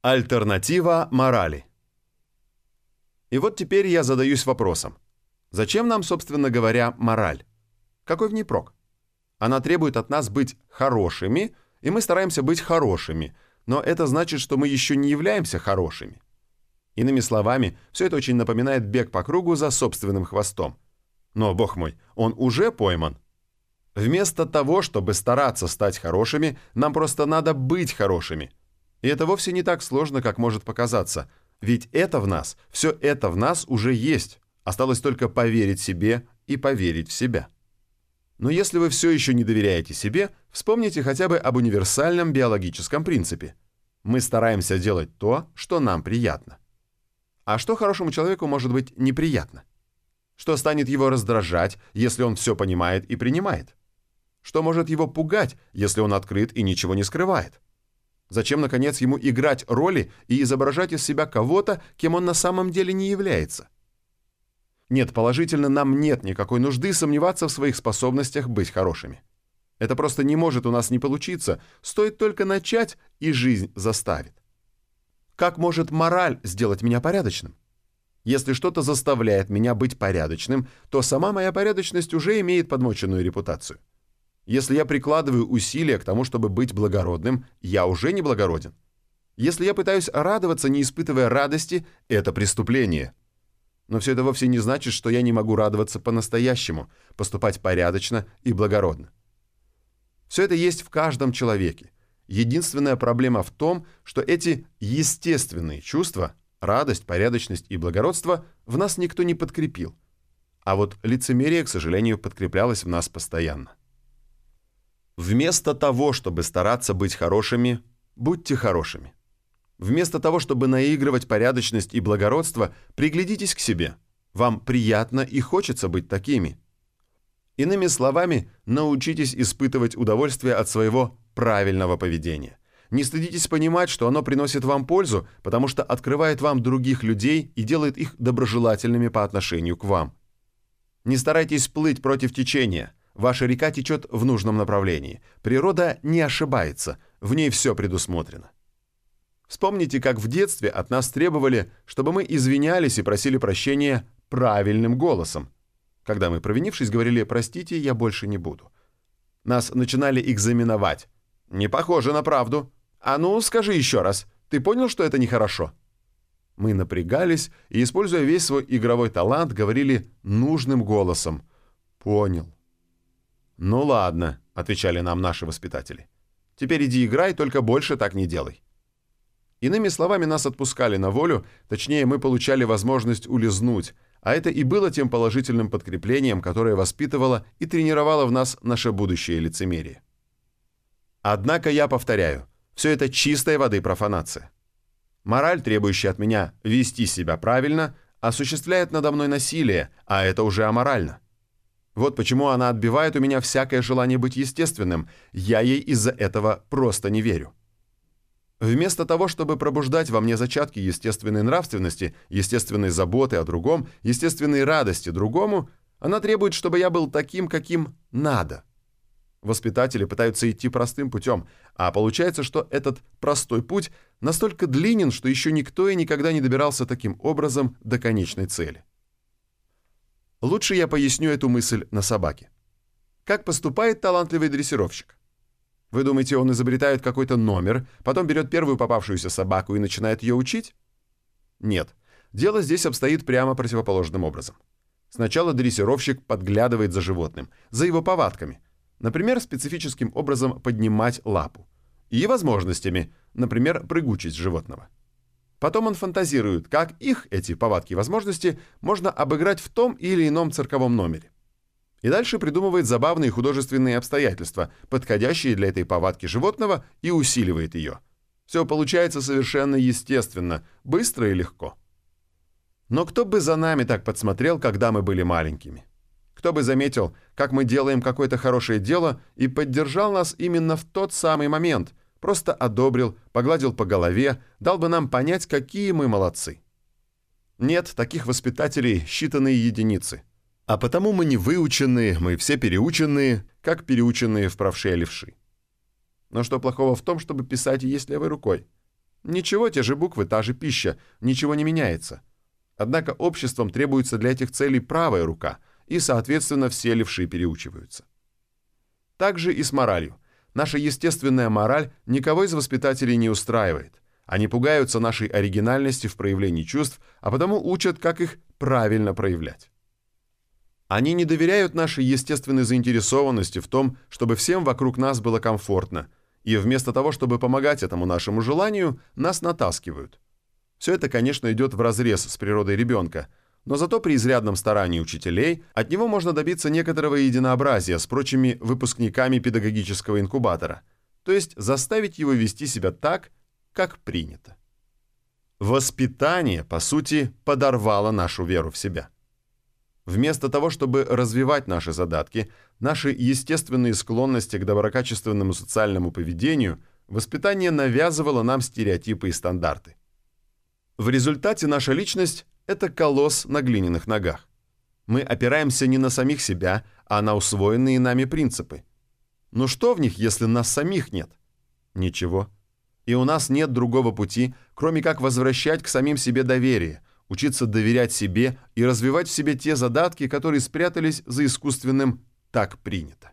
Альтернатива морали. И вот теперь я задаюсь вопросом. Зачем нам, собственно говоря, мораль? Какой в ней прок? Она требует от нас быть хорошими, и мы стараемся быть хорошими, но это значит, что мы еще не являемся хорошими. Иными словами, все это очень напоминает бег по кругу за собственным хвостом. Но, бог мой, он уже пойман. Вместо того, чтобы стараться стать хорошими, нам просто надо быть хорошими – и это вовсе не так сложно, как может показаться. Ведь это в нас, все это в нас уже есть. Осталось только поверить себе и поверить в себя. Но если вы все еще не доверяете себе, вспомните хотя бы об универсальном биологическом принципе. Мы стараемся делать то, что нам приятно. А что хорошему человеку может быть неприятно? Что станет его раздражать, если он все понимает и принимает? Что может его пугать, если он открыт и ничего не скрывает? Зачем, наконец, ему играть роли и изображать из себя кого-то, кем он на самом деле не является? Нет, положительно, нам нет никакой нужды сомневаться в своих способностях быть хорошими. Это просто не может у нас не получиться, стоит только начать, и жизнь заставит. Как может мораль сделать меня порядочным? Если что-то заставляет меня быть порядочным, то сама моя порядочность уже имеет подмоченную репутацию. Если я прикладываю усилия к тому, чтобы быть благородным, я уже не благороден. Если я пытаюсь радоваться, не испытывая радости, это преступление. Но все это вовсе не значит, что я не могу радоваться по-настоящему, поступать порядочно и благородно. Все это есть в каждом человеке. Единственная проблема в том, что эти естественные чувства, радость, порядочность и благородство, в нас никто не подкрепил. А вот лицемерие, к сожалению, подкреплялось в нас постоянно. Вместо того, чтобы стараться быть хорошими, будьте хорошими. Вместо того, чтобы наигрывать порядочность и благородство, приглядитесь к себе. Вам приятно и хочется быть такими. Иными словами, научитесь испытывать удовольствие от своего правильного поведения. Не стыдитесь понимать, что оно приносит вам пользу, потому что открывает вам других людей и делает их доброжелательными по отношению к вам. Не старайтесь плыть против течения – Ваша река течет в нужном направлении. Природа не ошибается, в ней все предусмотрено. Вспомните, как в детстве от нас требовали, чтобы мы извинялись и просили прощения правильным голосом. Когда мы, провинившись, говорили «простите, я больше не буду». Нас начинали экзаменовать. «Не похоже на правду. А ну, скажи еще раз, ты понял, что это нехорошо?» Мы напрягались и, используя весь свой игровой талант, говорили нужным голосом. «Понял». «Ну ладно», — отвечали нам наши воспитатели. «Теперь иди играй, только больше так не делай». Иными словами, нас отпускали на волю, точнее, мы получали возможность улизнуть, а это и было тем положительным подкреплением, которое воспитывало и тренировало в нас наше будущее лицемерие. Однако я повторяю, все это чистой воды профанация. Мораль, требующая от меня вести себя правильно, осуществляет надо мной насилие, а это уже аморально. Вот почему она отбивает у меня всякое желание быть естественным. Я ей из-за этого просто не верю. Вместо того, чтобы пробуждать во мне зачатки естественной нравственности, естественной заботы о другом, естественной радости другому, она требует, чтобы я был таким, каким надо. Воспитатели пытаются идти простым путем, а получается, что этот простой путь настолько длинен, что еще никто и никогда не добирался таким образом до конечной цели. Лучше я поясню эту мысль на собаке. Как поступает талантливый дрессировщик? Вы думаете, он изобретает какой-то номер, потом берет первую попавшуюся собаку и начинает ее учить? Нет. Дело здесь обстоит прямо противоположным образом. Сначала дрессировщик подглядывает за животным, за его повадками. Например, специфическим образом поднимать лапу. И возможностями, например, прыгучесть животного. Потом он фантазирует, как их, эти повадки и возможности, можно обыграть в том или ином цирковом номере. И дальше придумывает забавные художественные обстоятельства, подходящие для этой повадки животного, и усиливает ее. Все получается совершенно естественно, быстро и легко. Но кто бы за нами так подсмотрел, когда мы были маленькими? Кто бы заметил, как мы делаем какое-то хорошее дело и поддержал нас именно в тот самый момент, Просто одобрил, погладил по голове, дал бы нам понять, какие мы молодцы. Нет, таких воспитателей считанные единицы. А потому мы не выученные, мы все переученные, как переученные вправшие левши. Но что плохого в том, чтобы писать есть левой рукой? Ничего, те же буквы, та же пища, ничего не меняется. Однако обществом требуется для этих целей правая рука, и, соответственно, все левши переучиваются. Так же и с моралью. Наша естественная мораль никого из воспитателей не устраивает. Они пугаются нашей оригинальности в проявлении чувств, а потому учат, как их правильно проявлять. Они не доверяют нашей естественной заинтересованности в том, чтобы всем вокруг нас было комфортно, и вместо того, чтобы помогать этому нашему желанию, нас натаскивают. Все это, конечно, идет вразрез с природой ребенка, но зато при изрядном старании учителей от него можно добиться некоторого единообразия с прочими выпускниками педагогического инкубатора, то есть заставить его вести себя так, как принято. Воспитание, по сути, подорвало нашу веру в себя. Вместо того, чтобы развивать наши задатки, наши естественные склонности к доброкачественному социальному поведению, воспитание навязывало нам стереотипы и стандарты. В результате наша личность – это колосс на глиняных ногах. Мы опираемся не на самих себя, а на усвоенные нами принципы. Но что в них, если нас самих нет? Ничего. И у нас нет другого пути, кроме как возвращать к самим себе доверие – учиться доверять себе и развивать в себе те задатки, которые спрятались за искусственным «так принято».